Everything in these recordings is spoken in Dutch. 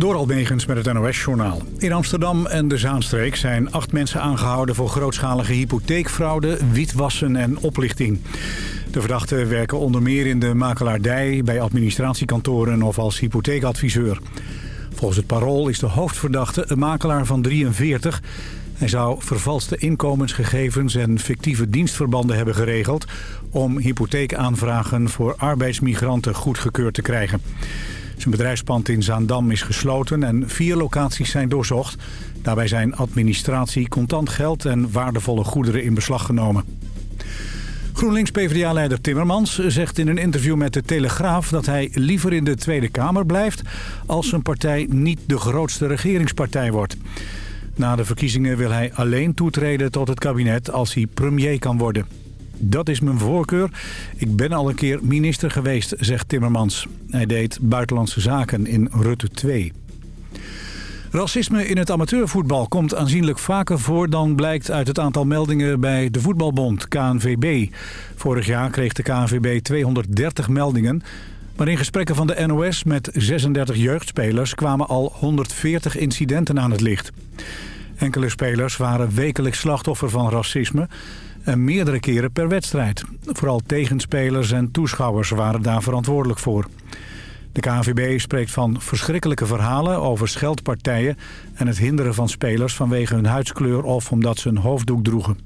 Door Almegens met het NOS-journaal. In Amsterdam en de Zaanstreek zijn acht mensen aangehouden... voor grootschalige hypotheekfraude, witwassen en oplichting. De verdachten werken onder meer in de makelaardij... bij administratiekantoren of als hypotheekadviseur. Volgens het parool is de hoofdverdachte een makelaar van 43... Hij zou vervalste inkomensgegevens en fictieve dienstverbanden hebben geregeld... om hypotheekaanvragen voor arbeidsmigranten goedgekeurd te krijgen. Zijn bedrijfspand in Zaandam is gesloten en vier locaties zijn doorzocht. Daarbij zijn administratie, contant geld en waardevolle goederen in beslag genomen. GroenLinks-PVDA-leider Timmermans zegt in een interview met de Telegraaf... dat hij liever in de Tweede Kamer blijft als zijn partij niet de grootste regeringspartij wordt. Na de verkiezingen wil hij alleen toetreden tot het kabinet als hij premier kan worden. Dat is mijn voorkeur. Ik ben al een keer minister geweest, zegt Timmermans. Hij deed buitenlandse zaken in Rutte 2. Racisme in het amateurvoetbal komt aanzienlijk vaker voor dan blijkt uit het aantal meldingen bij de voetbalbond KNVB. Vorig jaar kreeg de KNVB 230 meldingen, maar in gesprekken van de NOS met 36 jeugdspelers kwamen al 140 incidenten aan het licht. Enkele spelers waren wekelijks slachtoffer van racisme en meerdere keren per wedstrijd. Vooral tegenspelers en toeschouwers waren daar verantwoordelijk voor. De KNVB spreekt van verschrikkelijke verhalen over scheldpartijen... en het hinderen van spelers vanwege hun huidskleur of omdat ze een hoofddoek droegen.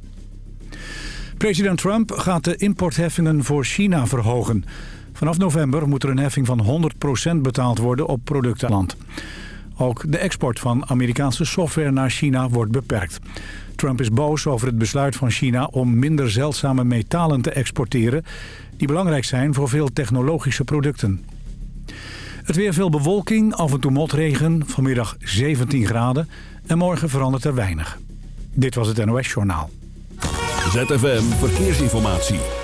President Trump gaat de importheffingen voor China verhogen. Vanaf november moet er een heffing van 100% betaald worden op productenland. Ook de export van Amerikaanse software naar China wordt beperkt. Trump is boos over het besluit van China om minder zeldzame metalen te exporteren... die belangrijk zijn voor veel technologische producten. Het weer veel bewolking, af en toe motregen, vanmiddag 17 graden... en morgen verandert er weinig. Dit was het NOS Journaal. ZFM Verkeersinformatie.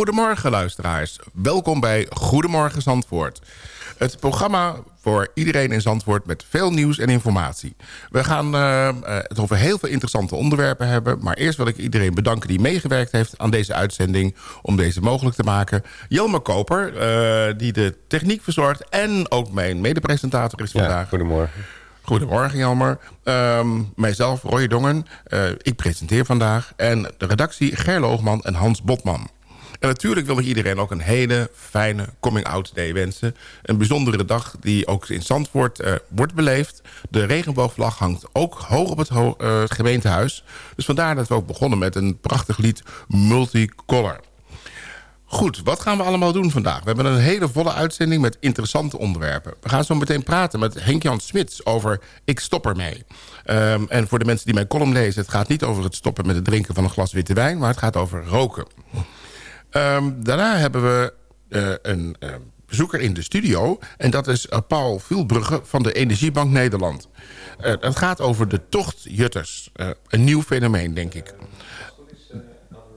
Goedemorgen luisteraars. Welkom bij Goedemorgen Zandvoort. Het programma voor iedereen in Zandvoort met veel nieuws en informatie. We gaan uh, het over heel veel interessante onderwerpen hebben. Maar eerst wil ik iedereen bedanken die meegewerkt heeft aan deze uitzending... om deze mogelijk te maken. Jelmer Koper, uh, die de techniek verzorgt... en ook mijn medepresentator is vandaag. Ja, goedemorgen. Goedemorgen, Jelmer. Um, mijzelf, Roy Dongen. Uh, ik presenteer vandaag. En de redactie Gerloogman en Hans Botman. En natuurlijk wil ik iedereen ook een hele fijne coming-out day wensen. Een bijzondere dag die ook in Zandvoort uh, wordt beleefd. De regenboogvlag hangt ook hoog op het, het gemeentehuis. Dus vandaar dat we ook begonnen met een prachtig lied Multicolor. Goed, wat gaan we allemaal doen vandaag? We hebben een hele volle uitzending met interessante onderwerpen. We gaan zo meteen praten met Henk-Jan Smits over Ik stop ermee. Um, en voor de mensen die mijn column lezen... het gaat niet over het stoppen met het drinken van een glas witte wijn... maar het gaat over roken. Um, daarna hebben we uh, een uh, bezoeker in de studio. En dat is uh, Paul Vielbrugge van de Energiebank Nederland. Het gaat over de tochtjutters. Een nieuw fenomeen, denk ik.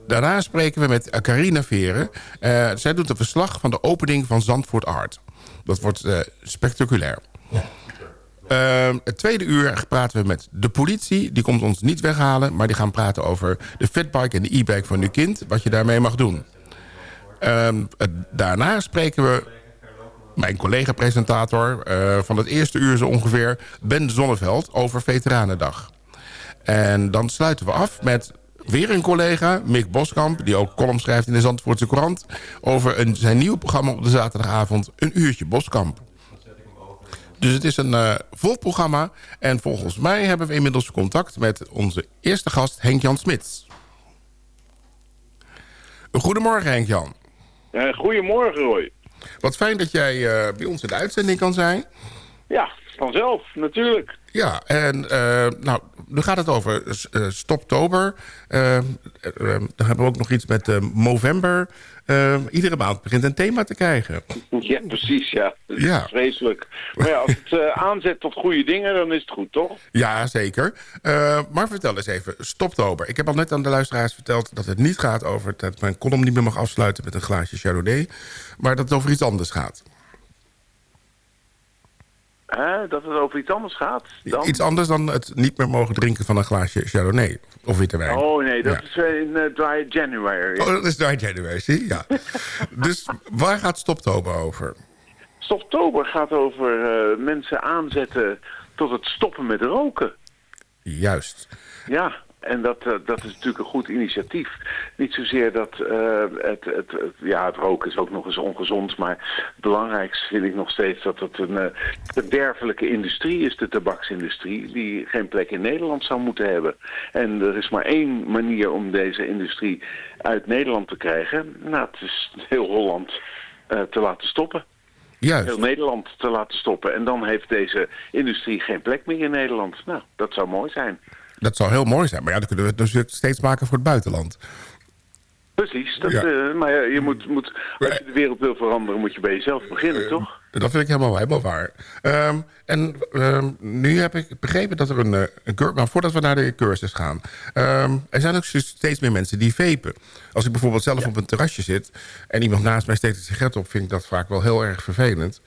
Daarna spreken we met Carina Veren. Zij doet een verslag van de opening van Zandvoort Art. Dat wordt spectaculair. Uh, het tweede uur praten we met de politie. Die komt ons niet weghalen, maar die gaan praten over de fatbike en de e-bike van uw kind. Wat je daarmee mag doen. Uh, daarna spreken we mijn collega-presentator uh, van het eerste uur zo ongeveer... Ben Zonneveld over Veteranendag. En dan sluiten we af met weer een collega, Mick Boskamp... die ook column schrijft in de Zandvoortse Courant... over een, zijn nieuwe programma op de zaterdagavond... Een uurtje Boskamp. Dus het is een uh, vol programma. En volgens mij hebben we inmiddels contact met onze eerste gast Henk-Jan Smits. Goedemorgen Henk-Jan. Uh, goedemorgen Roy. Wat fijn dat jij uh, bij ons in de uitzending kan zijn. Ja, vanzelf, natuurlijk. Ja, en uh, nou, nu gaat het over uh, Stoptober. Uh, dan hebben we ook nog iets met Movember. iedere maand begint een thema te krijgen. Ja, precies, ja. Dat is ja. vreselijk. Maar ja, als het aanzet tot goede dingen, dan is het goed, toch? Ja, zeker. maar vertel eens even, Stoptober. Ik heb al net aan de luisteraars verteld dat het niet gaat over... dat mijn column niet meer mag afsluiten met een glaasje Chardonnay... maar dat het over iets anders gaat. Dat het over iets anders gaat. Dan? Iets anders dan het niet meer mogen drinken van een glaasje Chardonnay of witte wijn. Oh nee, dat ja. is in uh, Dry January. Oh, dat is Dry January, zie ja. dus waar gaat Stoptober over? Stoptober gaat over uh, mensen aanzetten tot het stoppen met roken. Juist. Ja, en dat, uh, dat is natuurlijk een goed initiatief. Niet zozeer dat uh, het, het, het, ja, het roken is ook nog eens ongezond, maar het belangrijkste vind ik nog steeds dat het een uh, verderfelijke industrie is, de tabaksindustrie, die geen plek in Nederland zou moeten hebben. En er is maar één manier om deze industrie uit Nederland te krijgen. Nou, het is heel Holland te laten stoppen. Juist. Heel Nederland te laten stoppen. En dan heeft deze industrie geen plek meer in Nederland. Nou, dat zou mooi zijn. Dat zou heel mooi zijn. Maar ja, dan kunnen we het dus steeds maken voor het buitenland. Precies. Dat, ja. uh, maar ja, je moet, moet, als je de wereld wil veranderen, moet je bij jezelf beginnen, uh, toch? Dat vind ik helemaal, helemaal waar. Um, en um, nu heb ik begrepen dat er een, een cursus... Maar voordat we naar de cursus gaan... Um, er zijn ook steeds meer mensen die vapen. Als ik bijvoorbeeld zelf ja. op een terrasje zit... en iemand naast mij steekt een sigaret op... vind ik dat vaak wel heel erg vervelend.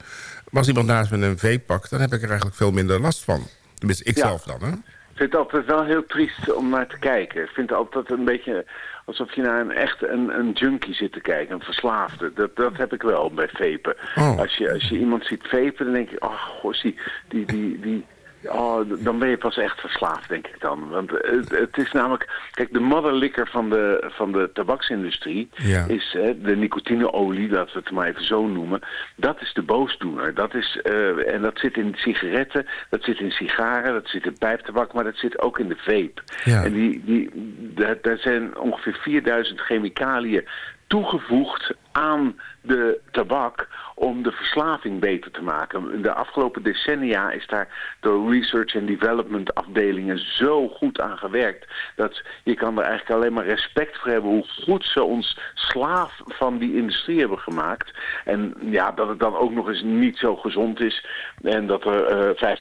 Maar als iemand naast me een vape pakt... dan heb ik er eigenlijk veel minder last van. Tenminste, ik zelf dan, hè? Ik vind het altijd wel heel triest om naar te kijken. Ik vind het altijd een beetje alsof je naar een echt een, een junkie zit te kijken, een verslaafde. Dat, dat heb ik wel bij vapen. Oh. Als, je, als je iemand ziet vapen, dan denk je, oh, goh, die, die, die, die, Oh, dan ben je pas echt verslaafd, denk ik dan. Want het, het is namelijk... Kijk, de modderlikker van de, van de tabaksindustrie... Ja. is hè, de nicotineolie, laten we het maar even zo noemen. Dat is de boosdoener. Dat is, uh, en dat zit in sigaretten, dat zit in sigaren... dat zit in pijptabak, maar dat zit ook in de vape. Ja. En die, die, daar, daar zijn ongeveer 4000 chemicaliën toegevoegd aan de tabak om de verslaving beter te maken. De afgelopen decennia is daar door research en development afdelingen zo goed aan gewerkt... dat je kan er eigenlijk alleen maar respect voor hebben... hoe goed ze ons slaaf van die industrie hebben gemaakt. En ja, dat het dan ook nog eens niet zo gezond is... en dat er uh,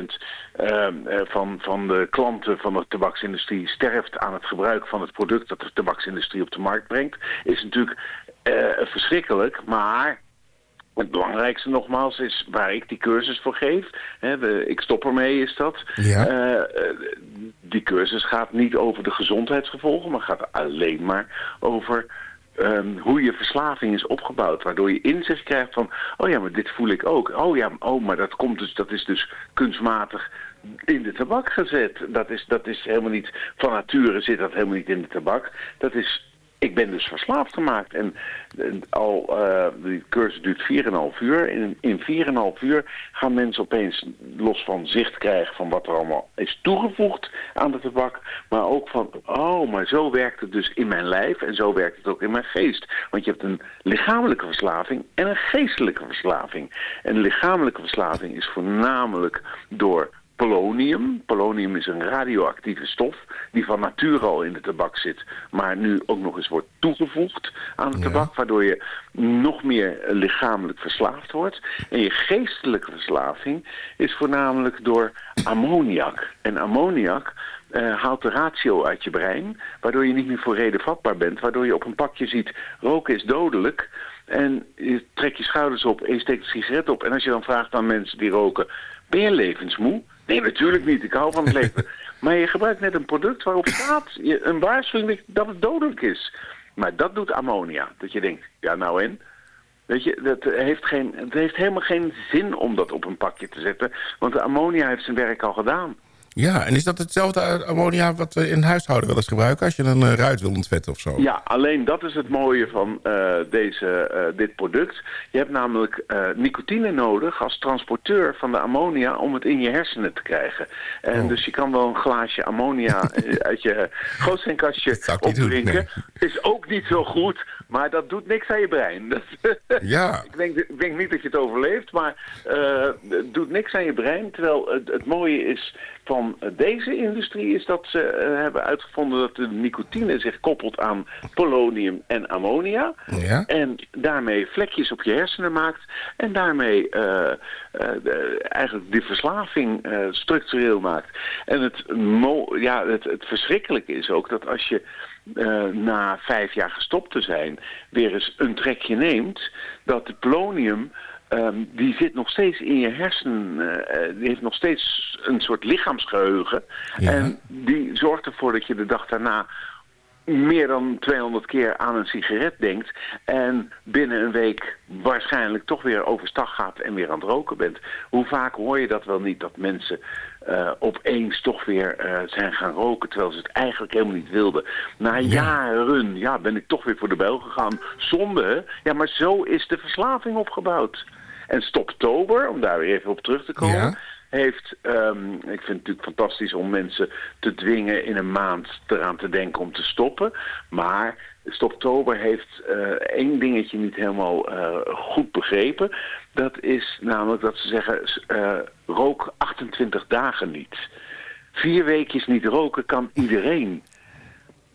50% uh, van, van de klanten van de tabaksindustrie sterft aan het gebruik van het product... dat de tabaksindustrie op de markt brengt... is natuurlijk eh, verschrikkelijk, maar het belangrijkste nogmaals is waar ik die cursus voor geef. Hè, ik stop ermee is dat. Ja. Eh, eh, die cursus gaat niet over de gezondheidsgevolgen, maar gaat alleen maar over ehm, hoe je verslaving is opgebouwd. Waardoor je inzicht krijgt van, oh ja, maar dit voel ik ook. Oh ja, oh, maar dat, komt dus, dat is dus kunstmatig in de tabak gezet. Dat is, dat is helemaal niet, van nature zit dat helemaal niet in de tabak. Dat is ik ben dus verslaafd gemaakt. En, al, eh, die cursus duurt 4,5 uur. In, in 4,5 uur gaan mensen opeens los van zicht krijgen van wat er allemaal is toegevoegd aan de tabak. Maar ook van, oh, maar zo werkt het dus in mijn lijf en zo werkt het ook in mijn geest. Want je hebt een lichamelijke verslaving en een geestelijke verslaving. En lichamelijke verslaving is voornamelijk door polonium. Polonium is een radioactieve stof die van nature al in de tabak zit, maar nu ook nog eens wordt toegevoegd aan de tabak, waardoor je nog meer lichamelijk verslaafd wordt. En je geestelijke verslaving is voornamelijk door ammoniak. En ammoniak eh, haalt de ratio uit je brein, waardoor je niet meer voor reden vatbaar bent, waardoor je op een pakje ziet roken is dodelijk. En je trekt je schouders op en je steekt een sigaret op. En als je dan vraagt aan mensen die roken, ben je levensmoe? Nee, natuurlijk niet. Ik hou van het leven. maar je gebruikt net een product waarop staat een waarschuwing dat het dodelijk is. Maar dat doet ammonia. Dat je denkt, ja nou en? Weet je, dat heeft geen, het heeft helemaal geen zin om dat op een pakje te zetten. Want de ammonia heeft zijn werk al gedaan. Ja, en is dat hetzelfde ammonia wat we in huishouden wel eens gebruiken... als je een eh, ruit wil ontvetten of zo? Ja, alleen dat is het mooie van eh, deze, eh, dit product. Je hebt namelijk nicotine nodig als transporteur van de ammonia om het in je hersenen te krijgen. En Oh. dus je kan wel een glaasje ammonia uit je doen, opdrinken. Is ook niet zo goed, maar dat doet niks aan je brein. Dat- Ja. ik, denk, ik denk niet dat je het overleeft, maar het doet niks aan je brein. Terwijl het, het mooie is van deze industrie is dat ze eh, hebben uitgevonden dat de nicotine zich koppelt aan polonium en ammonia. Ja. En daarmee vlekjes op je hersenen maakt. En daarmee eh, de- eigenlijk die verslaving structureel maakt. En het, mo ja, het, het verschrikkelijke is ook dat als je na vijf jaar gestopt te zijn weer eens een trekje neemt, dat het polonium ehm, die zit nog steeds in je hersenen, eh, eh, die heeft nog steeds een soort lichaamsgeheugen. Ja. En die zorgt ervoor dat je de dag daarna meer dan 200 keer aan een sigaret denkt en binnen een week waarschijnlijk toch weer overstag gaat en weer aan het roken bent. Hoe vaak hoor je dat wel niet, dat mensen eh, opeens toch weer zijn gaan roken terwijl ze het eigenlijk helemaal niet wilden. Na jaren ja, ben ik toch weer voor de bijl gegaan. Zonde? Ja, maar zo is de verslaving opgebouwd. En Stoptober, om daar weer even op terug te komen Ja. heeft, ehm, ik vind het natuurlijk fantastisch om mensen te dwingen in een maand eraan te denken om te stoppen. Maar Stoptober heeft eh, één dingetje niet helemaal eh, goed begrepen. Dat is namelijk dat ze zeggen, eh, rook 28 dagen niet. Vier weekjes niet roken kan iedereen.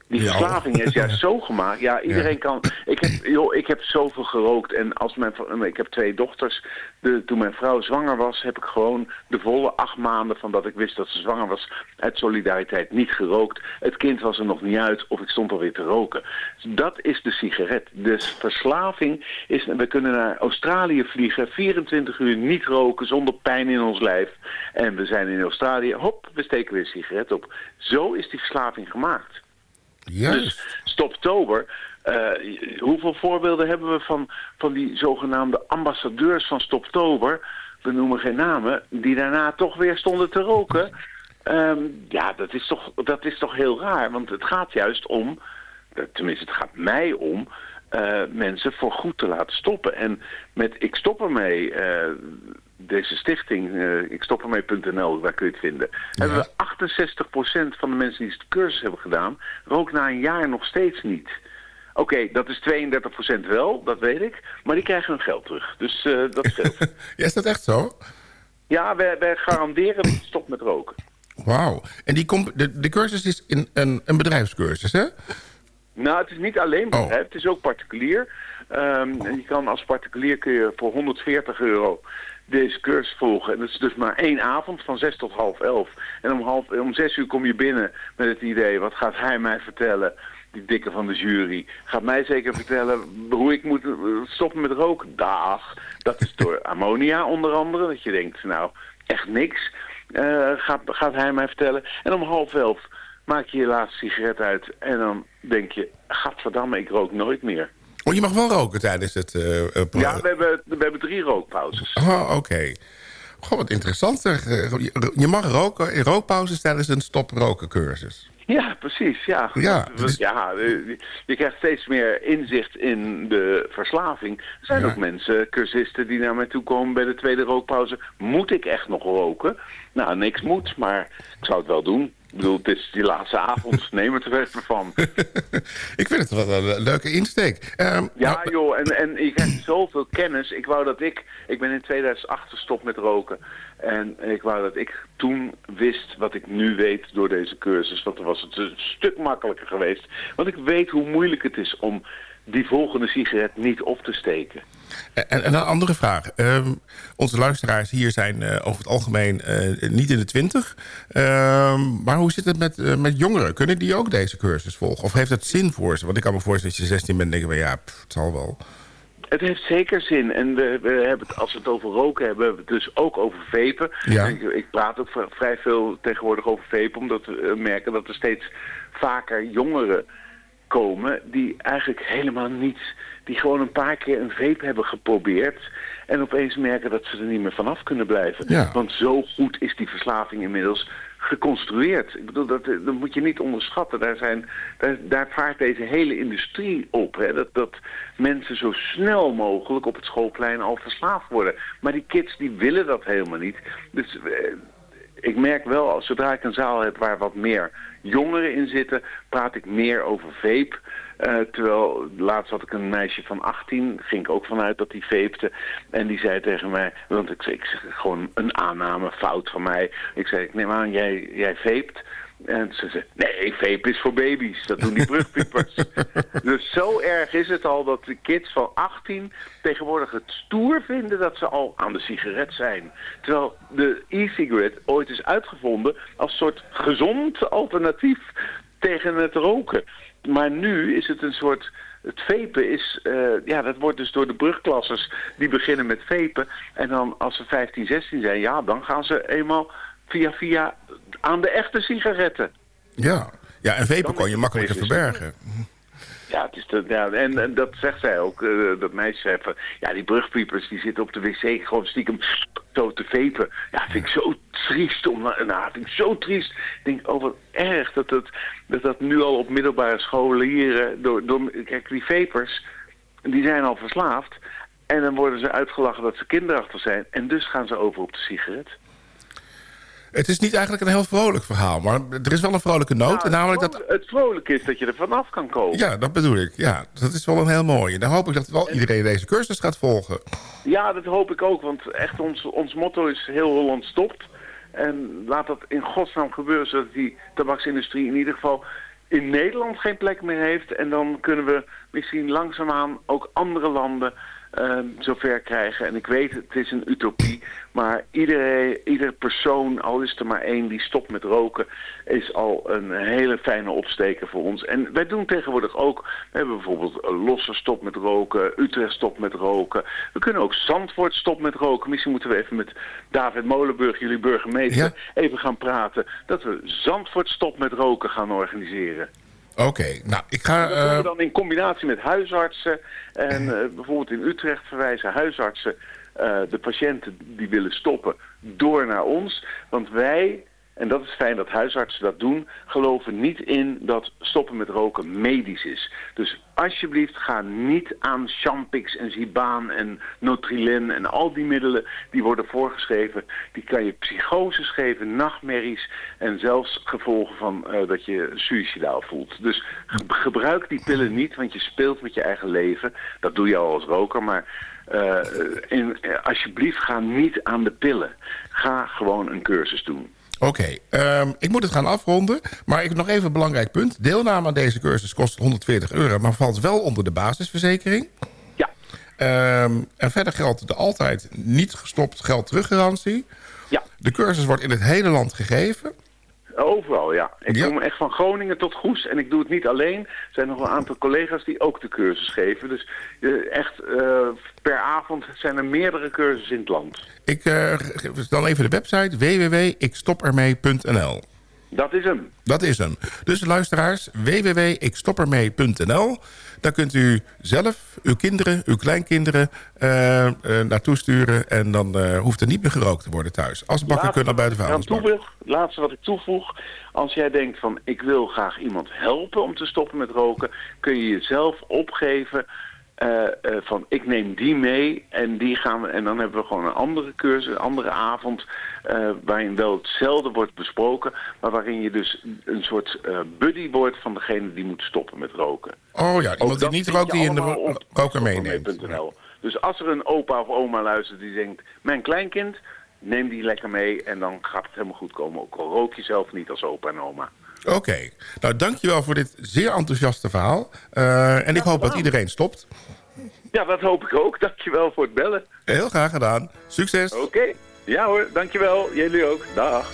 Die Ja. verslaving is juist zo gemaakt. Ja, iedereen kan. Ik heb, joh, ik heb zoveel gerookt. En als mijn, ik heb twee dochters. De, toen mijn vrouw zwanger was, heb ik gewoon de volle acht maanden van dat ik wist dat ze zwanger was, uit solidariteit niet gerookt. Het kind was er nog niet uit of ik stond alweer te roken. Dat is de sigaret. Dus verslaving is. We kunnen naar Australië vliegen, 24 uur niet roken zonder pijn in ons lijf. En we zijn in Australië, hop, we steken weer een sigaret op. Zo is die verslaving gemaakt. Dus Stoptober, eh, hoeveel voorbeelden hebben we van, van die zogenaamde ambassadeurs van Stoptober, we noemen geen namen, die daarna toch weer stonden te roken? Ehm, ja, dat is, toch, dat is toch heel raar, want het gaat juist om, eh, tenminste het gaat mij om, eh, mensen voor goed te laten stoppen. En met Ik Stop Ermee, eh, deze stichting, eh ikstoppermee.nl, waar kun je het vinden, hebben we 68% van de mensen die de cursus hebben gedaan, rookt na een jaar nog steeds niet. Oké, dat is 32% wel, dat weet ik, maar die krijgen hun geld terug. Dus eh, dat scheelt. Ja, is dat echt zo? ja, wij, wij garanderen dat je stopt met roken. Wauw. En die de, de cursus is in, een, een bedrijfscursus, hè? Nou, het is niet alleen bedrijf, Oh. het is ook particulier. Ehm, en je kan als particulier kun je voor 140 euro deze cursus volgen. En dat is dus maar één avond van 6 tot half 11. En om, half, om 6 uur kom je binnen met het idee, wat gaat hij mij vertellen? die dikke van de jury, gaat mij zeker vertellen hoe ik moet eh, stoppen met roken. Dag, dat is door ammonia onder andere. Dat je denkt, nou, echt niks, eh, gaat, gaat hij mij vertellen. En om half elf maak je je laatste sigaret uit en dan denk je, gadverdamme, ik rook nooit meer. Oh, je mag wel roken tijdens het... pro- Ja, we hebben, we hebben drie rookpauzes. Oh, oké. Goh, wat interessant. Eh, Je mag roken in rookpauzes tijdens een stop-roken cursus. Ja, precies. Ja, Ja, dus- ja je krijgt steeds meer inzicht in de verslaving. Er zijn Ja. ook mensen, cursisten, die naar mij toe komen bij de tweede rookpauze. Moet ik echt nog roken? Nou, niks moet, maar ik zou het wel doen. Ik bedoel, het is die laatste avond, neem het er even van. Ik vind het wel een leuke insteek. Ehm, Ja, nou, joh, en, en je krijgt zoveel kennis. Ik wou dat ik... Ik ben in 2008 gestopt met roken. En ik wou dat ik toen wist wat ik nu weet door deze cursus. Want dan was het een stuk makkelijker geweest. Want ik weet hoe moeilijk het is om die volgende sigaret niet op te steken. En, en een andere vraag. Ehm, onze luisteraars hier zijn eh, over het algemeen eh, niet in de twintig. Ehm, maar hoe zit het met, eh, met jongeren? Kunnen die ook deze cursus volgen? Of heeft het zin voor ze? Want ik kan me voorstellen dat je 16 bent en denk ik, ja, pff, het zal wel. Het heeft zeker zin. En we, we hebben het, als we het over roken hebben, hebben we het dus ook over vapen. Ja. Ik, ik praat ook vrij veel tegenwoordig over vapen, omdat we eh, merken dat er steeds vaker jongeren komen die eigenlijk helemaal niet, die gewoon een paar keer een vape hebben geprobeerd en opeens merken dat ze er niet meer vanaf kunnen blijven. Ja. Want zo goed is die verslaving inmiddels geconstrueerd. Ik bedoel, dat, dat moet je niet onderschatten. Daar, zijn, daar, daar vaart deze hele industrie op. Hè? Dat, dat mensen zo snel mogelijk op het schoolplein al verslaafd worden. Maar die kids die willen dat helemaal niet. Dus eh, ik merk wel, zodra ik een zaal heb waar wat meer jongeren in zitten, praat ik meer over vape. Eh, terwijl laatst had ik een meisje van 18, ging ik ook vanuit dat die vapte. En die zei tegen mij, want ik, ik zeg gewoon een aanname, fout van mij. Ik zei, ik neem aan, jij, jij vapet. En ze zei, nee, vape is voor baby's. Dat doen die brugpiepers. dus zo erg is het al dat de kids van 18 tegenwoordig het stoer vinden dat ze al aan de sigaret zijn. Terwijl de e-cigarette ooit is uitgevonden als soort gezond alternatief tegen het roken. Maar nu is het een soort... Het vapen is, eh, ja, dat wordt dus door de brugklassers die beginnen met vapen. En dan als ze 15, 16 zijn, ja, dan gaan ze eenmaal via via aan de echte sigaretten. Ja, ja en vapen Dan kon je makkelijker verbergen. Ja, het is de, ja en, en dat zegt zij ook, eh, dat meisje zei van, ja, die brugpiepers die zitten op de wc gewoon stiekem zo te vapen. Ja, vind ik zo triest. Om, nou, vind ik zo triest. Ik denk, oh wat erg dat dat, dat, dat nu al op middelbare scholen hier, eh, door, door, kijk, die vapers, die zijn al verslaafd. En dan worden ze uitgelachen dat ze kinderachtig zijn. En dus gaan ze over op de sigaret. Het is niet eigenlijk een heel vrolijk verhaal, maar er is wel een vrolijke noot. Nou, en namelijk het, dat... vro- het vrolijke is dat je er vanaf kan komen. Ja, dat bedoel ik. Ja, dat is wel een heel mooie. Dan hoop ik dat wel iedereen deze cursus gaat volgen. Ja, dat hoop ik ook, want echt ons, ons motto is heel Holland stopt. En laat dat in godsnaam gebeuren, zodat die tabaksindustrie in ieder geval in Nederland geen plek meer heeft. En dan kunnen we misschien langzaamaan ook andere landen eh, zover krijgen. En ik weet, het is een utopie, maar iedereen, ieder persoon, al is er maar één die stopt met roken, is al een hele fijne opsteker voor ons. En wij doen tegenwoordig ook, we hebben bijvoorbeeld Losse stop met roken, Utrecht stop met roken. We kunnen ook Zandvoort stop met roken. Misschien moeten we even met David Molenburg, jullie burgemeester, Ja. even gaan praten. Dat we Zandvoort stop met roken gaan organiseren. Oké, nou, ik ga... Dat doen eh, we dan in combinatie met huisartsen. En eh, bijvoorbeeld in Utrecht verwijzen huisartsen eh, de patiënten die willen stoppen door naar ons. Want wij, en dat is fijn dat huisartsen dat doen, geloven niet in dat stoppen met roken medisch is. Dus alsjeblieft ga niet aan Champix en Zibaan en Notrilin en al die middelen die worden voorgeschreven. Die kan je psychoses geven, nachtmerries en zelfs gevolgen van eh, dat je suicidaal voelt. Dus ge- gebruik die pillen niet, want je speelt met je eigen leven. Dat doe je al als roker, maar eh, eh, alsjeblieft ga niet aan de pillen. Ga gewoon een cursus doen. Oké, ehm, ik moet het gaan afronden. Maar ik heb nog even een belangrijk punt. Deelname aan deze cursus kost 140 euro... maar valt wel onder de basisverzekering. Ja, Ehm, en verder geldt de altijd niet gestopt geld teruggarantie. ja. De cursus wordt in het hele land gegeven. Overal, ja. Ik Ja. kom echt van Groningen tot Goes en ik doe het niet alleen. Er zijn nog een aantal collega's die ook de cursus geven. Dus eh, echt eh, per avond zijn er meerdere cursussen in het land. Ik eh, geef dan even de website www.ikstoppermee.nl. Dat is hem. Dat is hem. Dus luisteraars, www.ikstoppermee.nl. Daar kunt u zelf, uw kinderen, uw kleinkinderen eh, eh, naartoe sturen. En dan eh, hoeft er niet meer gerookt te worden thuis. Asbakken Laatste kunnen bij de vuilnisbak. toevoeg- Laatste wat ik toevoeg. Als jij denkt van ik wil graag iemand helpen om te stoppen met roken. Kun je jezelf opgeven van ik neem die mee. En, die gaan we, en dan hebben we gewoon een andere cursus, een andere avond. eh, waarin wel hetzelfde wordt besproken. Maar waarin je dus een soort eh, buddy wordt van degene die moet stoppen met roken. Oh ja, iemand die niet rookt die in de roker meeneemt. Dus als er een opa of oma luistert die denkt... mijn kleinkind, neem die lekker mee en dan gaat het helemaal goed komen. Ook al rook je zelf niet als opa en oma. Oké, nou dankjewel voor dit zeer enthousiaste verhaal. Eh, en ik hoop dat iedereen stopt. Ja, dat hoop ik ook. Dankjewel voor het bellen. Heel graag gedaan. Succes. Oké. Ja hoor, dankjewel. Jullie ook. Dag.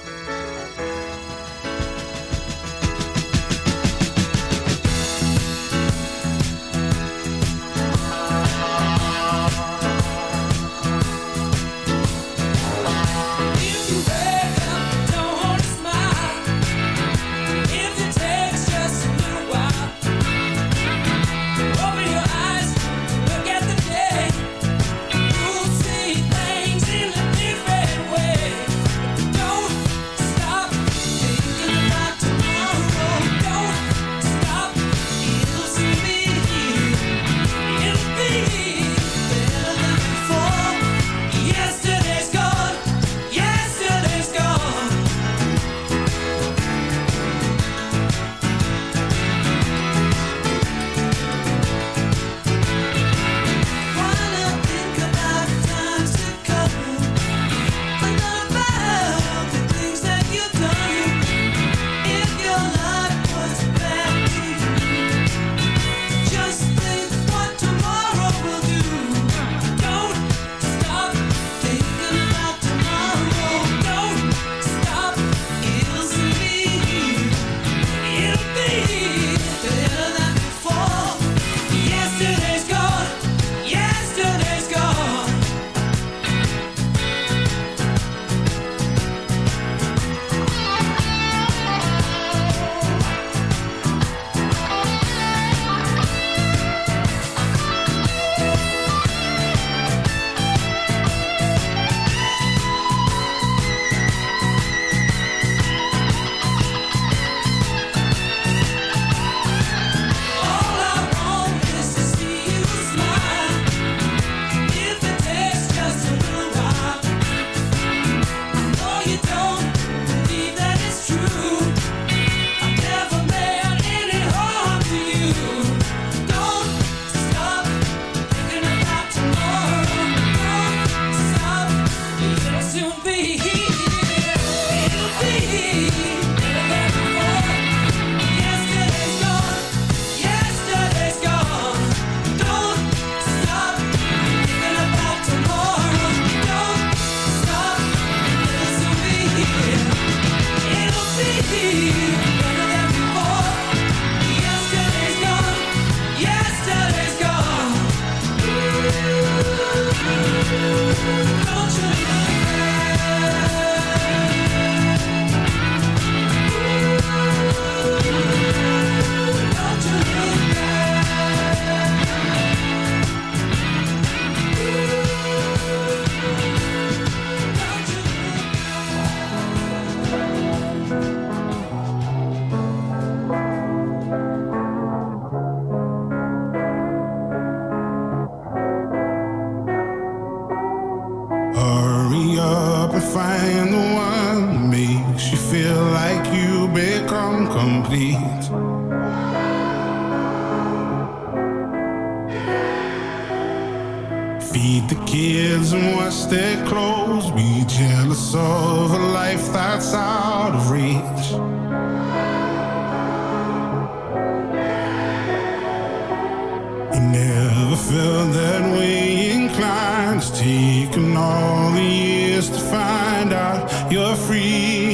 All ears to find out you're free,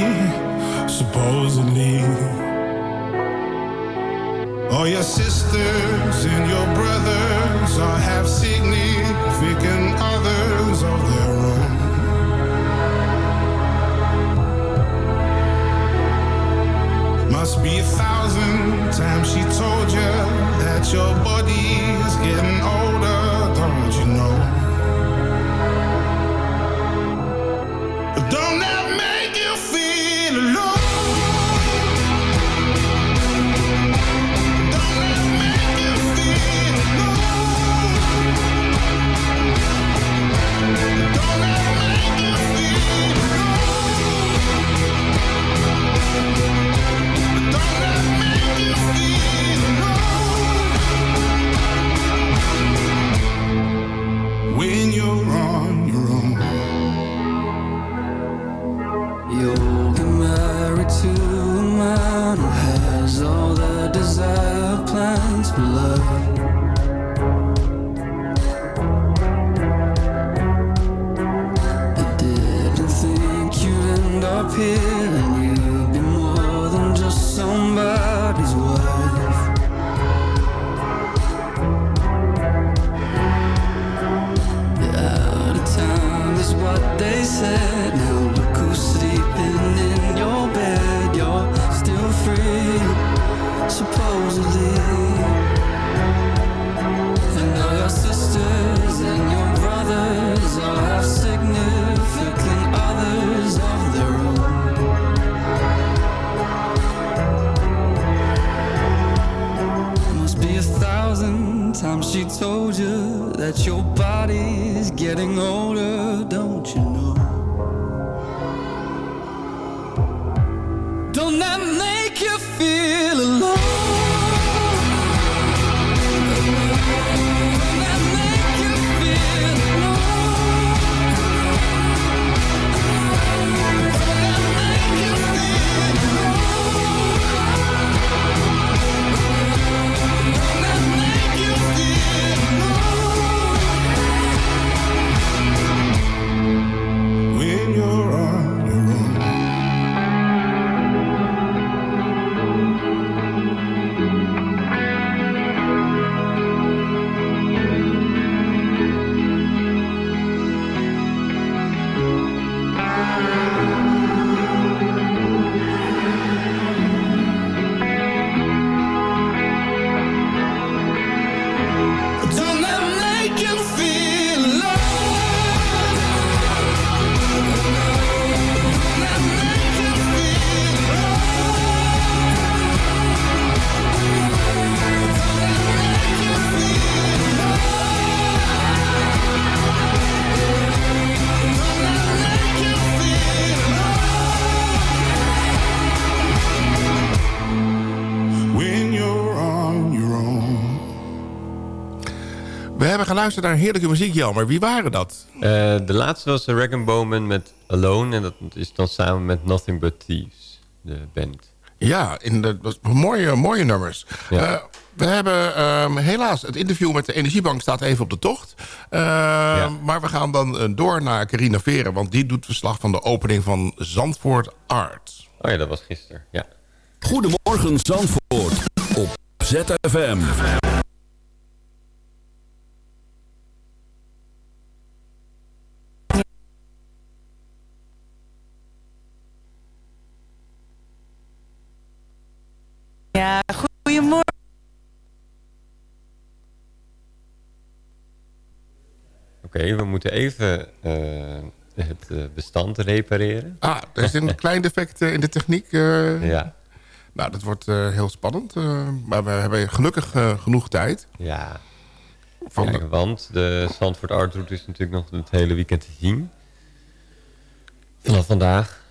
supposedly. All your sisters and your brothers all have significant times she told you that your body's getting older, geluisterd naar heerlijke muziek, Jelmer. Wie waren dat? Eh, de laatste was Rag Bowman met Alone. En dat is dan samen met Nothing But Thieves, de band. Ja, in de, dat was mooie, mooie nummers. Ja. Eh, we hebben ehm, helaas het interview met de Energiebank staat even op de tocht. Eh, Maar we gaan dan eh, door naar Carina Veren. Want die doet verslag van de opening van Zandvoort Art. Oh ja, dat was gisteren. Ja. Goedemorgen Zandvoort op ZFM. Oké, we moeten even eh, het eh, bestand repareren. Ah, er is een klein defect eh, in de techniek. Ja. Nou, dat wordt heel spannend. maar we hebben gelukkig genoeg tijd. Ja. Van Kijk, de- want de Zandvoort Art Route is natuurlijk nog het hele weekend te zien. Vanaf vandaag,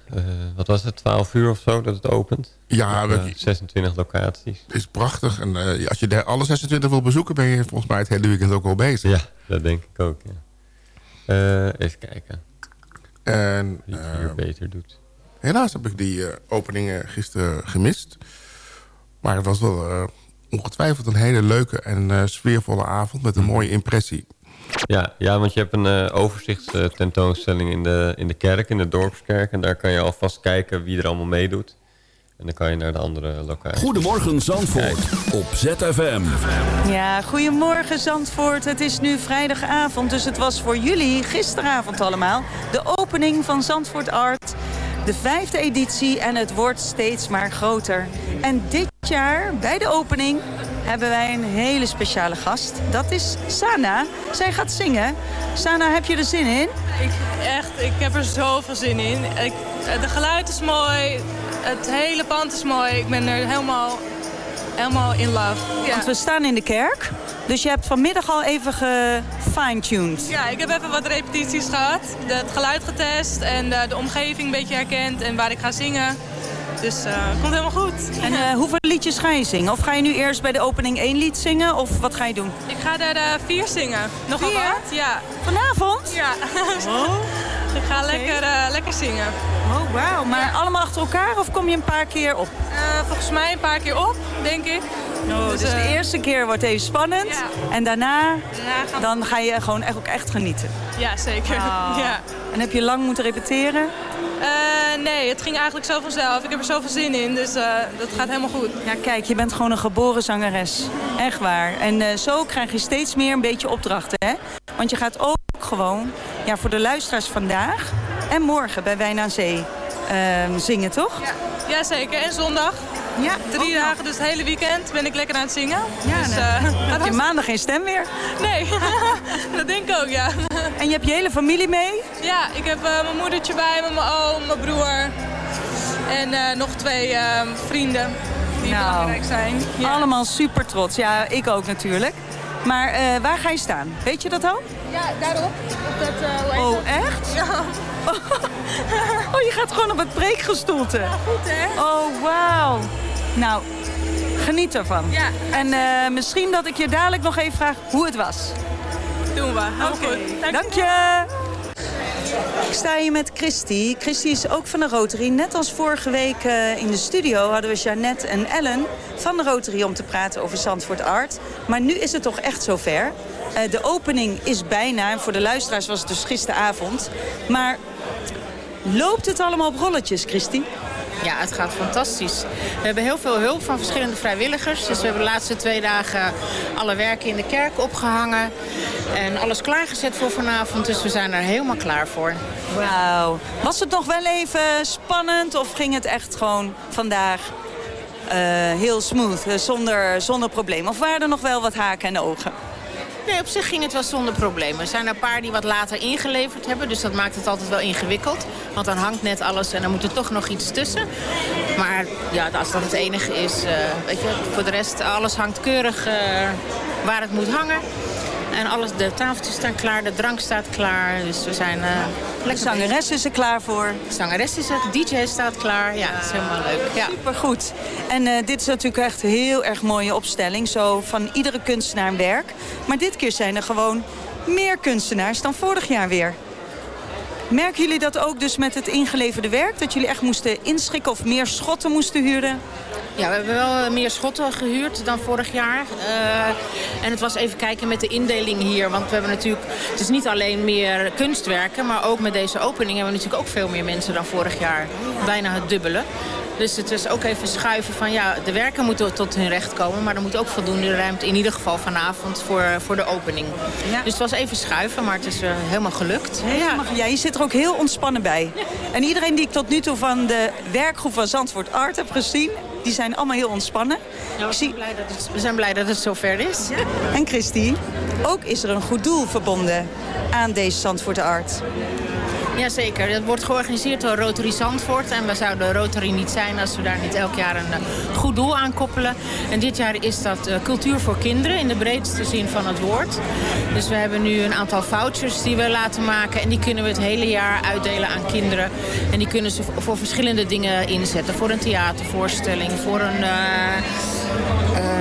wat was het, 12 uur of zo dat het opent? Ja, Op, we- eh, 26 locaties. Het is prachtig. En als je alle 26 wil bezoeken, ben je volgens mij het hele weekend ook wel bezig. Ja, dat denk ik ook, ja. Eh, even kijken En wie het eh, hier beter doet. helaas heb ik die eh, openingen gisteren gemist. Maar het was wel eh, ongetwijfeld een hele leuke en sfeervolle avond met een Mhm. mooie impressie. Ja, ja, want je hebt een eh overzichtstentoonstelling in de, in de kerk, in de dorpskerk. En daar kan je alvast kijken wie er allemaal meedoet. En dan kan je naar de andere locatie. Goedemorgen Zandvoort op ZFM. Ja, goedemorgen Zandvoort. Het is nu vrijdagavond, dus het was voor jullie gisteravond allemaal... de opening van Zandvoort Art, de vijfde editie en het wordt steeds maar groter. En dit jaar, bij de opening, hebben wij een hele speciale gast. Dat is Sana. Zij gaat zingen. Sana, heb je er zin in? Ik, echt, ik heb er zoveel zin in. Ik, de geluid is mooi, het hele pand is mooi. Ik ben er helemaal, helemaal in love. Want we staan in de kerk. Dus je hebt vanmiddag al even gefine-tuned. Ja, ik heb even wat repetities gehad. Het geluid getest en de, de omgeving een beetje herkend en waar ik ga zingen. Dus eh, het komt helemaal goed. En eh, hoeveel liedjes ga je zingen? Of ga je nu eerst bij de opening één lied zingen? Of wat ga je doen? Ik ga er eh, vier zingen. Nogal wat? Ja. Vanavond? Ja. ik ga lekker, eh, lekker zingen. Oh, wauw. Maar allemaal achter elkaar of kom je een paar keer op? Eh, volgens mij een paar keer op, denk ik. Oh, dus de eh, eerste keer wordt even spannend. Ja. En daarna, daarna dan ga je gewoon echt, ook echt genieten. Ja, zeker. Ja. En heb je lang moeten repeteren? Nee, het ging eigenlijk zo vanzelf. Ik heb er zoveel zin in, dus dat gaat helemaal goed. Ja, kijk, je bent gewoon een geboren zangeres. Echt waar. En zo krijg je steeds meer een beetje opdrachten, hè? Want je gaat ook gewoon ja, voor de luisteraars vandaag en morgen bij Wijn aan Zee ehm, zingen, toch? Ja. Jazeker, en zondag. Ja, Drie dagen, dus het hele weekend ben ik lekker aan het zingen. Ja, dus, dan eh, heb je maandag geen stem meer. Nee, dat denk ik ook, ja. En je hebt je hele familie mee? Ja, ik heb eh, mijn moedertje bij me, mijn oom, mijn broer. En eh, nog twee eh, vrienden die Nou, belangrijk zijn. Ja. Allemaal super trots. Ja, ik ook natuurlijk. Maar waar ga je staan? Weet je dat al? Ja, daarop. Op dat, eh, Oh, dat? echt? Ja. Oh, je gaat gewoon op het preekgestoelte. Goed, hè? Oh, wauw. Nou, geniet ervan. Ja. En eh, misschien dat ik je dadelijk nog even vraag hoe het was. Doen we. Helemaal goed. Dank je. Ik sta hier met Christy. Christy is ook van de Rotary. Net als vorige week eh, in de studio hadden we Jeannette en Ellen van de Rotary om te praten over Zandvoort Art. Maar nu is het toch echt zover. Eh de opening is bijna. Voor de luisteraars was het dus gisteravond. Maar loopt het allemaal op rolletjes, Christy? Ja, het gaat fantastisch. We hebben heel veel hulp van verschillende vrijwilligers. Dus we hebben de laatste twee dagen alle werken in de kerk opgehangen. En alles klaargezet voor vanavond. Dus we zijn er helemaal klaar voor. Wauw. Was het nog wel even spannend of ging het echt gewoon vandaag eh, heel smooth, eh, zonder, zonder probleem? Of waren er nog wel wat haken en ogen? Nee, op zich ging het wel zonder problemen. Er zijn een paar die wat later ingeleverd hebben. Dus dat maakt het altijd wel ingewikkeld. Want dan hangt net alles en dan moet er toch nog iets tussen. Maar ja, als dat het enige is, eh, weet je, voor de rest, alles hangt keurig eh, waar het moet hangen. En alles, de tafeltjes staan klaar, de drank staat klaar. Dus we zijn eh De zangeres is er klaar voor. bezig. Zangeres is er, DJ staat klaar. Ja, dat is helemaal leuk. Ja. Supergoed. En eh, dit is natuurlijk echt een heel erg mooie opstelling. Zo van iedere kunstenaar een werk. Maar dit keer zijn er gewoon meer kunstenaars dan vorig jaar weer. Merken jullie dat ook dus met het ingeleverde werk? Dat jullie echt moesten inschikken of meer schotten moesten huren? Ja, we hebben wel meer schotten gehuurd dan vorig jaar. Eh, en het was even kijken met de indeling hier. Want we hebben natuurlijk, het is niet alleen meer kunstwerken, maar ook met deze opening hebben we natuurlijk ook veel meer mensen dan vorig jaar. Bijna het dubbele. Dus het is ook even schuiven van ja, de werken moeten tot hun recht komen. Maar er moet ook voldoende ruimte, in ieder geval vanavond, voor, voor de opening. Dus het was even schuiven, maar het is eh, helemaal gelukt. Helemaal, ja, je zit er ook heel ontspannen bij. En iedereen die ik tot nu toe van de werkgroep van Zandvoort Art heb gezien... die zijn allemaal heel ontspannen. Ja, we, zijn blij dat het, we zijn blij dat het zover is. En Christy, ook is er een goed doel verbonden aan deze Zandvoort Art. Jazeker, dat wordt georganiseerd door Rotary Zandvoort. En we zouden Rotary niet zijn als we daar niet elk jaar een eh, goed doel aan koppelen. En dit jaar is dat eh, cultuur voor kinderen in de breedste zin van het woord. Dus we hebben nu een aantal vouchers die we laten maken. En die kunnen we het hele jaar uitdelen aan kinderen. En die kunnen ze voor- verschillende dingen inzetten. Voor een theatervoorstelling, voor een... eh,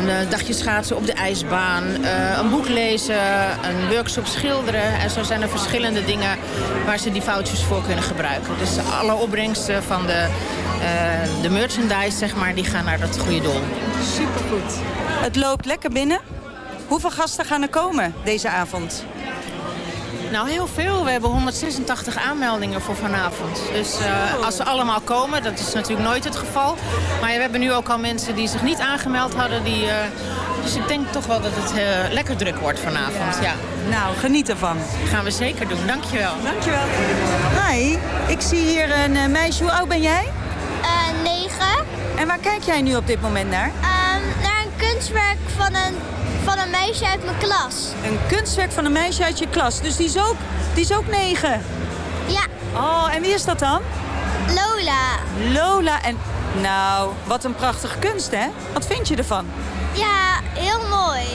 een eh, dagje schaatsen op de ijsbaan, eh, een boek lezen, een workshop schilderen. En zo zijn er verschillende dingen waar ze die foutjes voor kunnen gebruiken. Dus alle opbrengsten van de, eh, de merchandise, zeg maar, die gaan naar dat goede doel. Supergoed. Het loopt lekker binnen. Hoeveel gasten gaan er komen deze avond? Nou, heel veel. We hebben 186 aanmeldingen voor vanavond. Dus uh, als ze allemaal komen, dat is natuurlijk nooit het geval. Maar we hebben nu ook al mensen die zich niet aangemeld hadden. Die, uh, dus ik denk toch wel dat het uh, lekker druk wordt vanavond. Ja. Nou, geniet ervan. gaan we zeker doen. Dankjewel. Dankjewel. Hi, ik zie hier een meisje. Hoe oud ben jij? negen. En waar kijk jij nu op dit moment naar? Um, naar een kunstwerk van een van een meisje uit mijn klas. Een kunstwerk van een meisje uit je klas. Dus die is ook, die is ook negen? Ja. Oh, en wie is dat dan? Lola. Lola. En nou, wat een prachtige kunst, hè? Wat vind je ervan? Ja, heel mooi.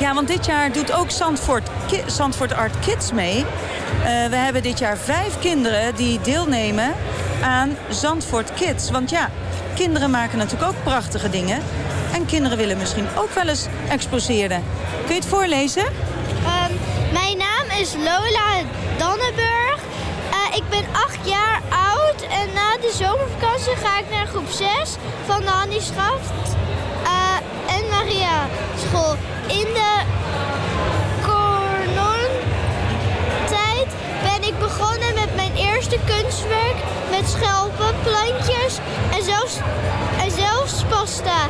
Ja, want dit jaar doet ook Zandvoort, Zandvoort Art Kids mee. Uh, we hebben dit jaar vijf kinderen die deelnemen aan Zandvoort Kids. Want ja, kinderen maken natuurlijk ook prachtige dingen. En kinderen willen misschien ook wel eens exposeren. Kun je het voorlezen? Um, mijn naam is Lola Dannenburg. Uh, ik ben acht jaar oud en na de zomervakantie ga ik naar groep 6 van de Hannie uh, en Maria school. In de eerste kunstwerk met schelpen, plantjes en zelfs, en zelfs pasta.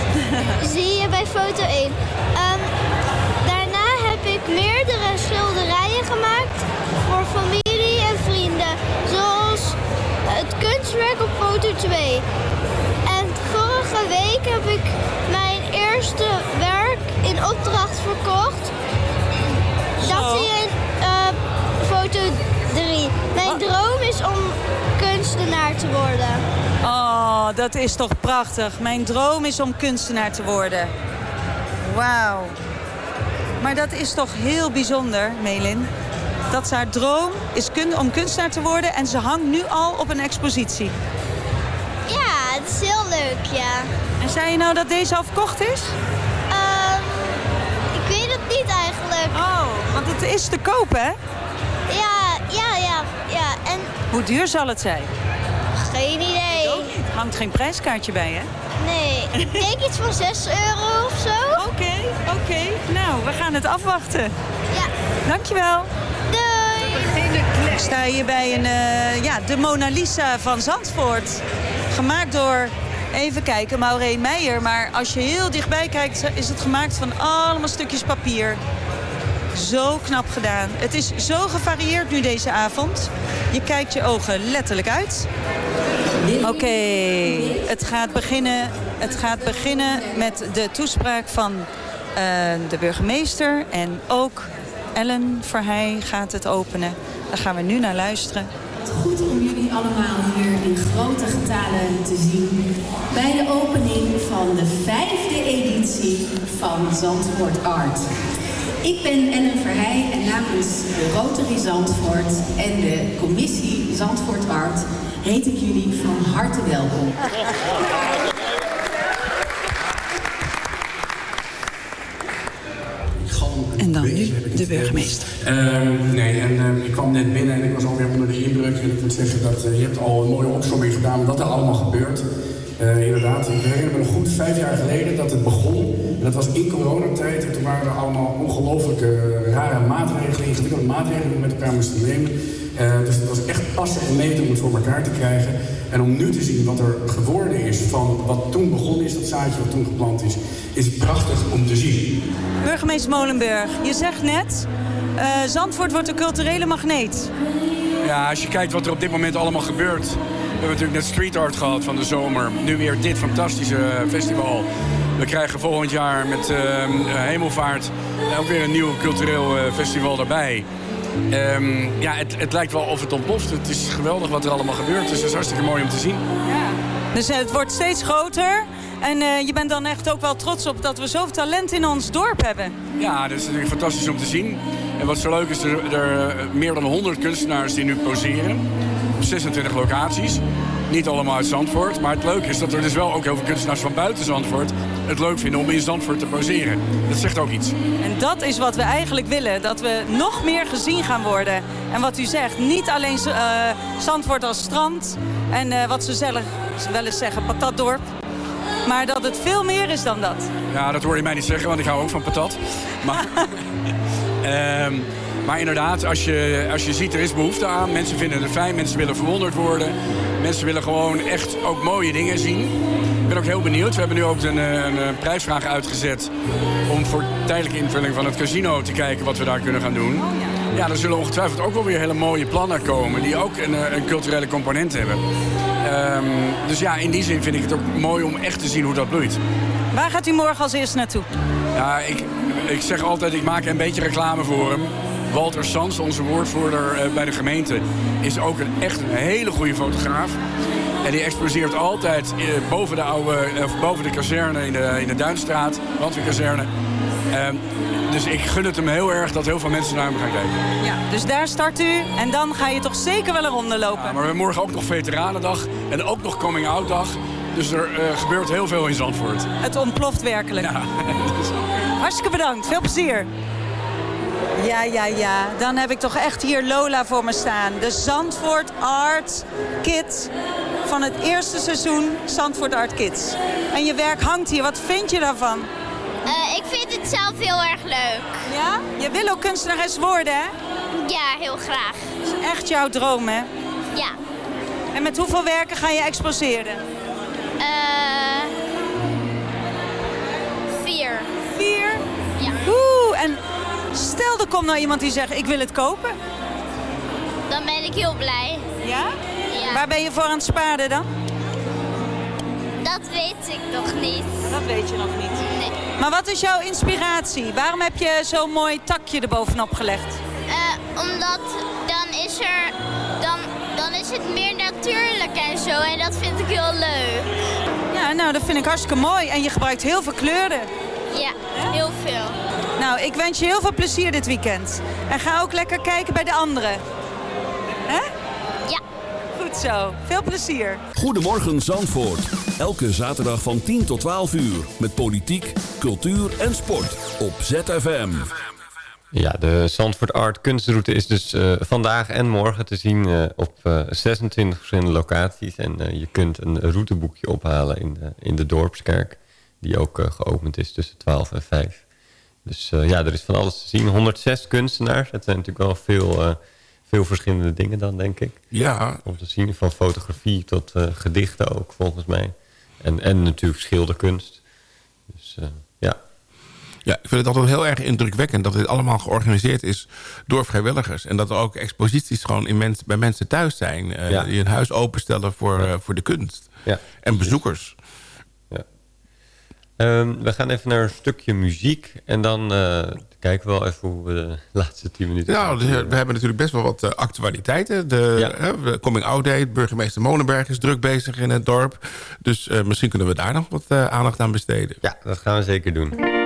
zie je bij foto 1. Um, ehm, daarna heb ik meerdere schilderijen gemaakt voor familie en vrienden. Zoals het kunstwerk op foto 2. En vorige week heb ik mijn eerste werk in opdracht verkocht. Dat zie je in uh, foto 3. Mijn droom is om kunstenaar te worden. Oh, dat is toch prachtig. Mijn droom is om kunstenaar te worden. Wauw. Maar dat is toch heel bijzonder, Melin. Dat haar droom is kun om kunstenaar te worden en ze hangt nu al op een expositie. Ja, het is heel leuk, ja. En zei je nou dat deze al verkocht is? Um, ik weet het niet eigenlijk. Oh, want het is te kopen, hè? Ja, ja, ja. En... Hoe duur zal het zijn? Geen idee. Er hangt geen prijskaartje bij, hè? Nee, ik denk iets van 6 euro of zo. Oké, oké. Nou, we gaan het afwachten. Ja. Dankjewel. Doei. Ik sta hier bij een, uh, ja, de Mona Lisa van Zandvoort. Gemaakt door, even kijken, Maureen Meijer. Maar als je heel dichtbij kijkt, is het gemaakt van allemaal stukjes papier. Zo knap gedaan. Het is zo gevarieerd nu deze avond. Je kijkt je ogen letterlijk uit. Oké, het gaat beginnen. Het gaat beginnen met de toespraak van uh, de burgemeester. En ook Ellen Verheij gaat het openen. Daar gaan we nu naar luisteren. Goed om jullie allemaal hier in grote getalen te zien bij de opening van de vijfde editie van Zandvoort Art. Ik ben Ellen Verheij en namens de Rotary Zandvoort en de commissie Zandvoort Art heet ik jullie van harte welkom. En dan nu de burgemeester. Uh, nee, en uh, ik kwam net binnen en ik was alweer onder de indruk. En ik moet zeggen dat uh, je hebt al een mooie opzomming gedaan wat er allemaal gebeurt. Uh, inderdaad, ik herinner me nog goed vijf jaar geleden dat het begon. Dat was in coronatijd. En toen waren er allemaal ongelooflijke rare maatregelen, ingewikkelde maatregelen die we met elkaar moesten nemen. Uh, dus het was echt passen en meten om het voor elkaar te krijgen. En om nu te zien wat er geworden is van wat toen begonnen is, dat zaadje wat toen geplant is, is prachtig om te zien. Burgemeester Molenburg, je zegt net, uh, Zandvoort wordt een culturele magneet. Ja, als je kijkt wat er op dit moment allemaal gebeurt. We hebben natuurlijk net street art gehad van de zomer. Nu weer dit fantastische festival. We krijgen volgend jaar met uh, Hemelvaart ook weer een nieuw cultureel uh, festival daarbij. Um, ja, het, het, lijkt wel of het ontploft. Het is geweldig wat er allemaal gebeurt. Dus het is hartstikke mooi om te zien. Ja. Dus het wordt steeds groter. En uh, je bent dan echt ook wel trots op dat we zoveel talent in ons dorp hebben. Ja, dat is natuurlijk fantastisch om te zien. En wat zo leuk is, er, er meer dan 100 kunstenaars die nu poseren. Op 26 locaties. Niet allemaal uit Zandvoort. Maar het leuke is dat er dus wel ook heel veel kunstenaars van buiten Zandvoort... het leuk vinden om in Zandvoort te poseren. Dat zegt ook iets. En dat is wat we eigenlijk willen. Dat we nog meer gezien gaan worden. En wat u zegt, niet alleen uh, Zandvoort als strand... en uh, wat ze zelf wel eens zeggen, patatdorp... Maar dat het veel meer is dan dat. Ja, dat hoor je mij niet zeggen, want ik hou ook van patat. Maar, um, Maar inderdaad, als je, als je ziet er is behoefte aan. Mensen vinden het fijn, mensen willen verwonderd worden. Mensen willen gewoon echt ook mooie dingen zien. Ik ben ook heel benieuwd. We hebben nu ook een, eh, een, een prijsvraag uitgezet... om voor tijdelijke invulling van het casino te kijken wat we daar kunnen gaan doen. Ja, er zullen ongetwijfeld ook wel weer hele mooie plannen komen... die ook een, eh, een culturele component hebben. Ehm, dus ja, in die zin vind ik het ook mooi om echt te zien hoe dat bloeit. Waar gaat u morgen als eerste naartoe? Ja, ik, ik zeg altijd, ik maak een beetje reclame voor hem. Walter Sans, onze woordvoerder eh, bij de gemeente, is ook een, echt een hele goede fotograaf. En die exposeert altijd eh, boven de oude, eh, of boven de kazerne in de, in de Duinstraat, brandweerkazerne. Ehm, dus ik gun het hem heel erg dat heel veel mensen naar hem gaan kijken. Ja. Dus daar start u en dan ga je toch zeker wel een ronde lopen. Ja, maar we hebben morgen ook nog Veteranendag en ook nog Coming Out Dag. Dus er gebeurt heel veel in Zandvoort. Het ontploft werkelijk. Ja. Hartstikke bedankt. Veel plezier. Ja, ja, ja. Dan heb ik toch echt hier Lola voor me staan. De Zandvoort Art Kit van het eerste seizoen Zandvoort Art Kids. En je werk hangt hier. Wat vind je daarvan? Eh, ik vind het zelf heel erg leuk. Ja? Je wil ook kunstenares worden, hè? Ja, heel graag. Dat is echt jouw droom, hè? Ja. En met hoeveel werken ga je exposeren? Eh stel er komt nou iemand die zegt, ik wil het kopen. Dan ben ik heel blij. Ja? Ja. Waar ben je voor aan het sparen dan? Dat weet ik nog niet. Dat weet je nog niet. Nee. Maar wat is jouw inspiratie? Waarom heb je zo'n mooi takje erbovenop gelegd? Eh, omdat dan is er... Dan, dan is het meer natuurlijk en zo. En dat vind ik heel leuk. Ja, nou, dat vind ik hartstikke mooi. En je gebruikt heel veel kleuren. Ja. Nou, ik wens je heel veel plezier dit weekend. En ga ook lekker kijken bij de anderen. Hè? Ja. Goed zo. Veel plezier. Goedemorgen Zandvoort. Elke zaterdag van 10 tot 12 uur. Met politiek, cultuur en sport. Op ZFM. Ja, de Zandvoort Art kunstroute is dus eh, vandaag en morgen te zien eh, op eh, 26 verschillende locaties. En eh, je kunt een routeboekje ophalen in de, in de Dorpskerk. Die ook eh, geopend is tussen 12 en 5. Dus eh, ja, er is van alles te zien. 106 kunstenaars. Het zijn natuurlijk wel veel, eh, veel verschillende dingen dan, denk ik. Ja. Om te zien, van fotografie tot eh, gedichten ook, volgens mij. En, en natuurlijk schilderkunst. Dus ja. Ja, ik vind het altijd heel erg indrukwekkend dat dit allemaal georganiseerd is door vrijwilligers. En dat er ook exposities gewoon in mens, bij mensen thuis zijn. Ja. Die een huis openstellen voor, voor de kunst. Ja. En bezoekers. Ehm, we gaan even naar een stukje muziek. En dan eh, kijken we wel even hoe we de laatste tien minuten... Nou, we hebben natuurlijk best wel wat eh, actualiteiten. De, Coming Out Day, burgemeester Molenberg is druk bezig in het dorp. Dus eh, misschien kunnen we daar nog wat aandacht aan besteden. Ja, dat gaan we zeker doen.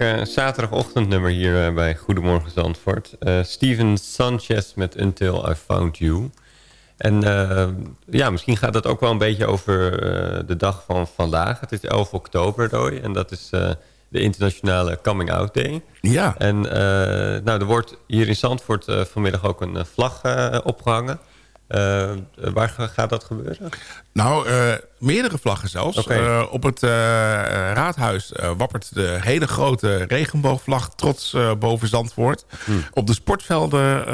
Heerlijk uh, zaterdagochtendnummer hier uh, bij Goedemorgen Zandvoort. Uh, Steven Sanchez met Until I Found You. En ja, misschien gaat het ook wel een beetje over de dag van vandaag. Het is 11 oktober, Roy. En dat is de internationale Coming Out Day. Ja. En nou, er wordt hier in Zandvoort vanmiddag ook een vlag opgehangen. Uh, waar gaat dat gebeuren? Nou, uh, meerdere vlaggen zelfs. Okay. Uh, op het raadhuis wappert de hele grote regenboogvlag trots boven Zandvoort. Hmm. Op de sportvelden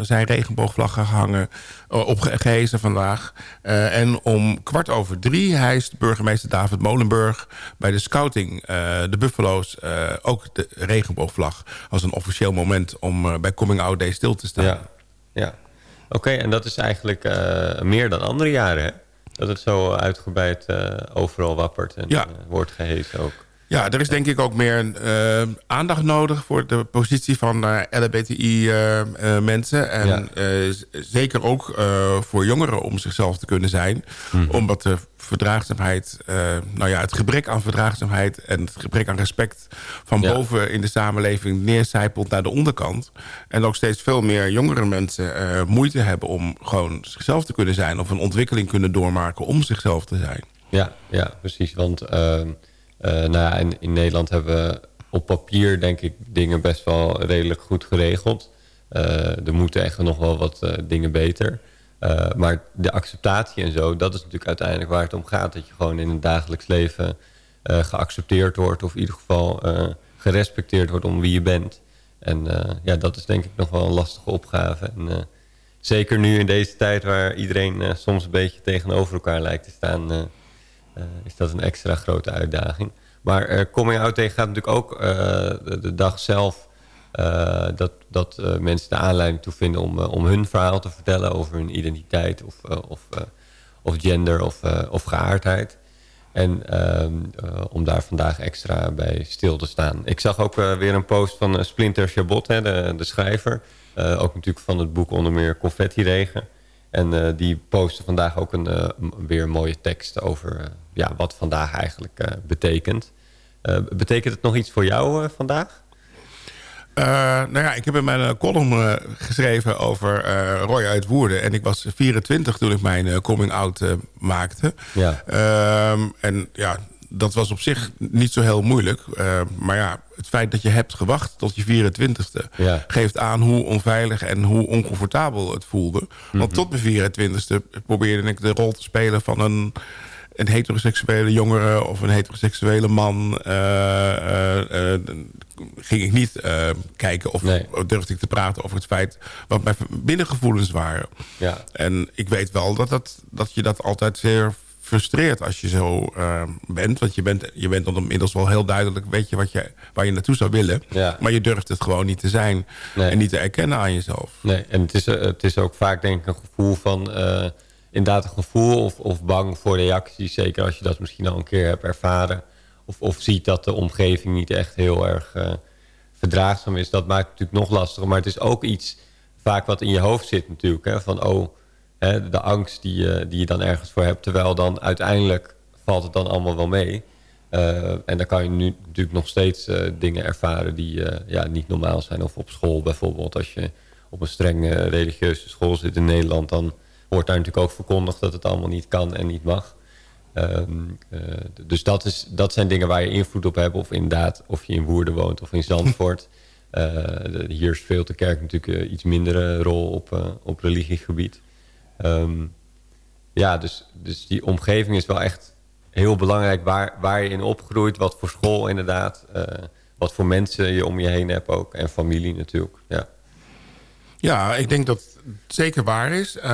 zijn regenboogvlaggen gehangen, opgehezen vandaag. en om kwart over drie hijst burgemeester David Molenburg bij de scouting, de Buffalo's, ook de regenboogvlag als een officieel moment om bij Coming Out Day stil te staan. Ja, ja. Oké, okay, en dat is eigenlijk uh, meer dan andere jaren, hè? Dat het zo uitgebreid uh, overal wappert en ja. uh, wordt gehezen ook. Ja, er is denk ik ook meer aandacht nodig voor de positie van LHBTI-mensen. en ja. zeker ook voor jongeren om zichzelf te kunnen zijn. -hmm. Omdat de verdraagzaamheid, nou ja, het gebrek aan verdraagzaamheid... en het gebrek aan respect van Ja. boven in de samenleving neercijpelt naar de onderkant. En ook steeds veel meer jongere mensen eh, moeite hebben om gewoon zichzelf te kunnen zijn... of een ontwikkeling kunnen doormaken om zichzelf te zijn. Ja, ja precies. Want uh, nou ja, in, Nederland hebben we op papier denk ik dingen best wel redelijk goed geregeld. Uh, er moeten echt nog wel wat uh, dingen beter. Maar de acceptatie en zo, dat is natuurlijk uiteindelijk waar het om gaat. Dat je gewoon in het dagelijks leven geaccepteerd wordt... of in ieder geval gerespecteerd wordt om wie je bent. En ja, dat is denk ik nog wel een lastige opgave. En, zeker nu in deze tijd waar iedereen soms een beetje tegenover elkaar lijkt te staan... is dat een extra grote uitdaging. Maar Coming Out Day gaat natuurlijk ook de, de dag zelf... Uh, dat, dat uh, mensen de aanleiding toe vinden om, uh, om hun verhaal te vertellen over hun identiteit of, of, of gender of, of geaardheid. En ehm, om daar vandaag extra bij stil te staan. Ik zag ook weer een post van Splinter Chabot, hè, de, de schrijver. ook natuurlijk van het boek onder meer Confetti Regen. En die postte vandaag ook een, weer een mooie tekst over ja, wat vandaag eigenlijk betekent. betekent het nog iets voor jou vandaag? Uh, nou ja, ik heb in mijn column uh, geschreven over Roy uit Woerden. En ik was 24 toen ik mijn coming-out maakte. Ja. Ehm, en ja, dat was op zich niet zo heel moeilijk. maar ja, het feit dat je hebt gewacht tot je 24ste... Ja. geeft aan hoe onveilig en hoe oncomfortabel het voelde. Mm -hmm. Want tot mijn 24ste probeerde ik de rol te spelen van een een heteroseksuele jongere of een heteroseksuele man... Uh, uh, ging ik niet kijken of nee. durfde ik te praten over het feit... wat mijn binnengevoelens waren. Ja. En ik weet wel dat, dat, dat je dat altijd zeer frustreert als je zo bent. Want je bent, je bent dan inmiddels wel heel duidelijk... weet je, wat je waar je naartoe zou willen. Ja. Maar je durft het gewoon niet te zijn. Nee. En niet te erkennen aan jezelf. Nee, en het is, het is ook vaak denk ik een gevoel van inderdaad een gevoel of, of bang voor reacties. Zeker als je dat misschien al een keer hebt ervaren. Of, of ziet dat de omgeving niet echt heel erg uh, verdraagzaam is. Dat maakt het natuurlijk nog lastiger. Maar het is ook iets vaak wat in je hoofd zit natuurlijk. Hè? Van oh, hè, de angst die je, die je dan ergens voor hebt. Terwijl dan uiteindelijk valt het dan allemaal wel mee. Uh, en dan kan je nu natuurlijk nog steeds uh, dingen ervaren die ja, niet normaal zijn. Of op school bijvoorbeeld. Als je op een streng religieuze school zit in Nederland... dan wordt daar natuurlijk ook verkondigd dat het allemaal niet kan en niet mag. Uh, dus dat, is, dat zijn dingen waar je invloed op hebt. Of inderdaad, of je in Woerden woont of in Zandvoort. hier speelt de kerk natuurlijk iets mindere rol op, op religiegebied. Um, ja, dus, dus die omgeving is wel echt heel belangrijk waar, waar je in opgroeit. Wat voor school inderdaad. uh, wat voor mensen je om je heen hebt ook. En familie natuurlijk, ja. Ja, ik denk dat het zeker waar is. Um,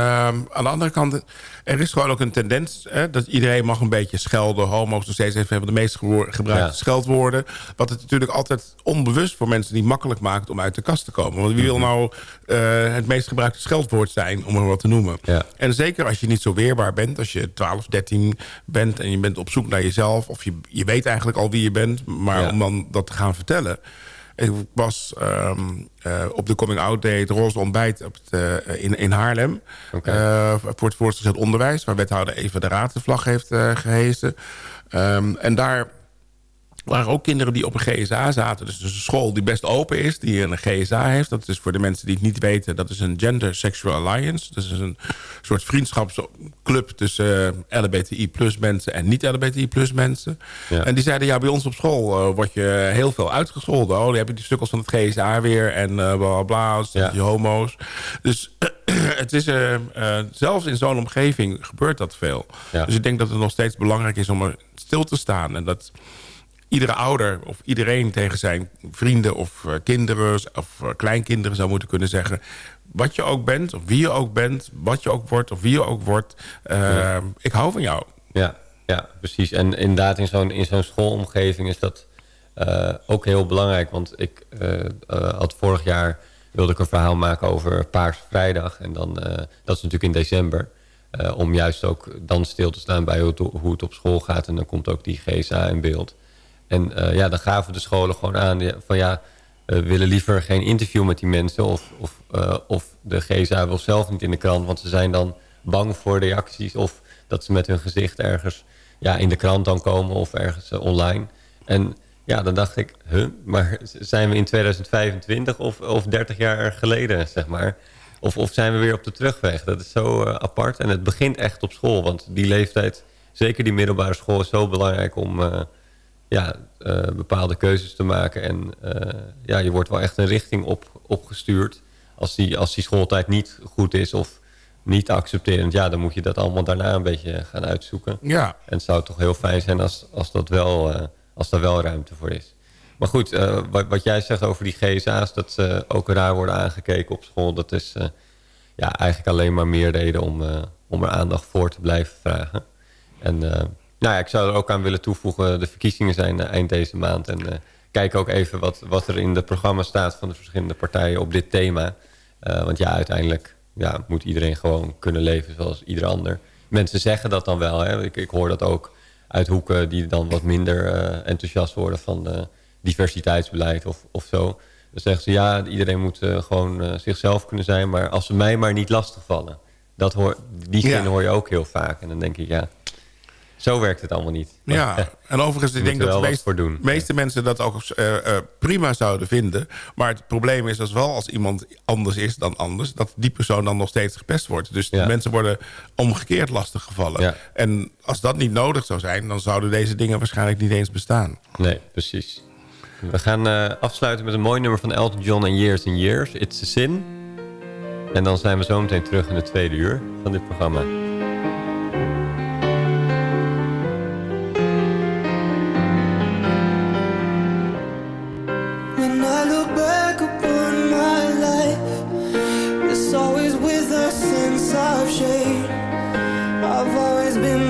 aan de andere kant, er is gewoon ook een tendens... Hè, dat iedereen mag een beetje schelden. Homo's nog steeds even de meest gebruikte ja. scheldwoorden. Wat het natuurlijk altijd onbewust voor mensen niet makkelijk maakt... om uit de kast te komen. Want wie wil nou uh, het meest gebruikte scheldwoord zijn, om er wat te noemen? Ja. En zeker als je niet zo weerbaar bent, als je 12, 13 bent... en je bent op zoek naar jezelf, of je, je weet eigenlijk al wie je bent... maar Ja. om dan dat te gaan vertellen... Ik was um, uh, op de Coming Out Day, het roze ontbijt op het, uh, in, in Haarlem. Okay. Uh, voor het voortgezet onderwijs, waar wethouder Eva de Raad de vlag heeft gehezen. Um, en daar waren ook kinderen die op een GSA zaten. Dus, een school die best open is, die een GSA heeft. Dat is voor de mensen die het niet weten, dat is een Gender Sexual Alliance. Dat is een soort vriendschapsclub tussen uh, LBTI plus mensen en niet-LBTI plus mensen. Ja. En die zeiden, ja, bij ons op school uh, word je heel veel uitgescholden. Oh, dan heb je die stukkels van het GSA weer en uh, bla bla, bla die homo's. Dus het is, zelfs in zo'n omgeving gebeurt dat veel. Ja. Dus ik denk dat het nog steeds belangrijk is om er stil te staan. En dat iedere ouder of iedereen tegen zijn vrienden of uh, kinderen of uh, kleinkinderen zou moeten kunnen zeggen... wat je ook bent, of wie je ook bent, wat je ook wordt of wie je ook wordt... Uh, ja. ik hou van jou. Ja, ja precies. En inderdaad in zo'n in zo'n schoolomgeving is dat ook heel belangrijk. Want ik had vorig jaar wilde ik een verhaal maken over Paars Vrijdag. En dan, dat is natuurlijk in december... om juist ook dan stil te staan bij hoe het, hoe het op school gaat. En dan komt ook die GSA in beeld. En uh, ja, dan gaven de scholen gewoon aan van ja, we willen liever geen interview met die mensen. Of, of, uh, of de GSA wil zelf niet in de krant, want ze zijn dan bang voor reacties. Of dat ze met hun gezicht ergens ja, in de krant dan komen of ergens online. En ja, dan dacht ik, huh, maar zijn we in 2025 of, of 30 jaar geleden, zeg maar? Of, of zijn we weer op de terugweg? Dat is zo apart. En het begint echt op school, want die leeftijd, zeker die middelbare school, is zo belangrijk om ja, uh, bepaalde keuzes te maken. En uh, ja, je wordt wel echt een richting op, opgestuurd. Als die, als die schooltijd niet goed is of niet accepterend... ja, dan moet je dat allemaal daarna een beetje gaan uitzoeken. Ja. En het zou toch heel fijn zijn als, als, dat wel, uh, als daar wel ruimte voor is. Maar goed, wat, wat jij zegt over die GSA's... dat ze ook raar worden aangekeken op school... dat is ja, eigenlijk alleen maar meer reden om, om er aandacht voor te blijven vragen. En nou ja, ik zou er ook aan willen toevoegen... de verkiezingen zijn eind deze maand. En uh, kijk ook even wat, wat er in de programma staat... van de verschillende partijen op dit thema. Uh, want ja, uiteindelijk ja, moet iedereen gewoon kunnen leven zoals ieder ander. Mensen zeggen dat dan wel. Hè? Ik, ik hoor dat ook uit hoeken die dan wat minder uh, enthousiast worden... van diversiteitsbeleid of, of zo. Dan zeggen ze, ja, iedereen moet gewoon zichzelf kunnen zijn... maar als ze mij maar niet lastigvallen. Dat hoor, die zin ja. hoor je ook heel vaak. En dan denk ik, ja... Zo werkt het allemaal niet. Maar, ja, en overigens, ik denk dat de meest, doen. meeste mensen dat ook uh, uh, prima zouden vinden. Maar het probleem is als wel als iemand anders is dan anders... dat die persoon dan nog steeds gepest wordt. Dus ja. mensen worden omgekeerd lastig gevallen. Ja. En als dat niet nodig zou zijn... dan zouden deze dingen waarschijnlijk niet eens bestaan. Nee, precies. We gaan uh, afsluiten met een mooi nummer van Elton John en Years and Years. It's a Sin. En dan zijn we zo meteen terug in de tweede uur van dit programma. I've always been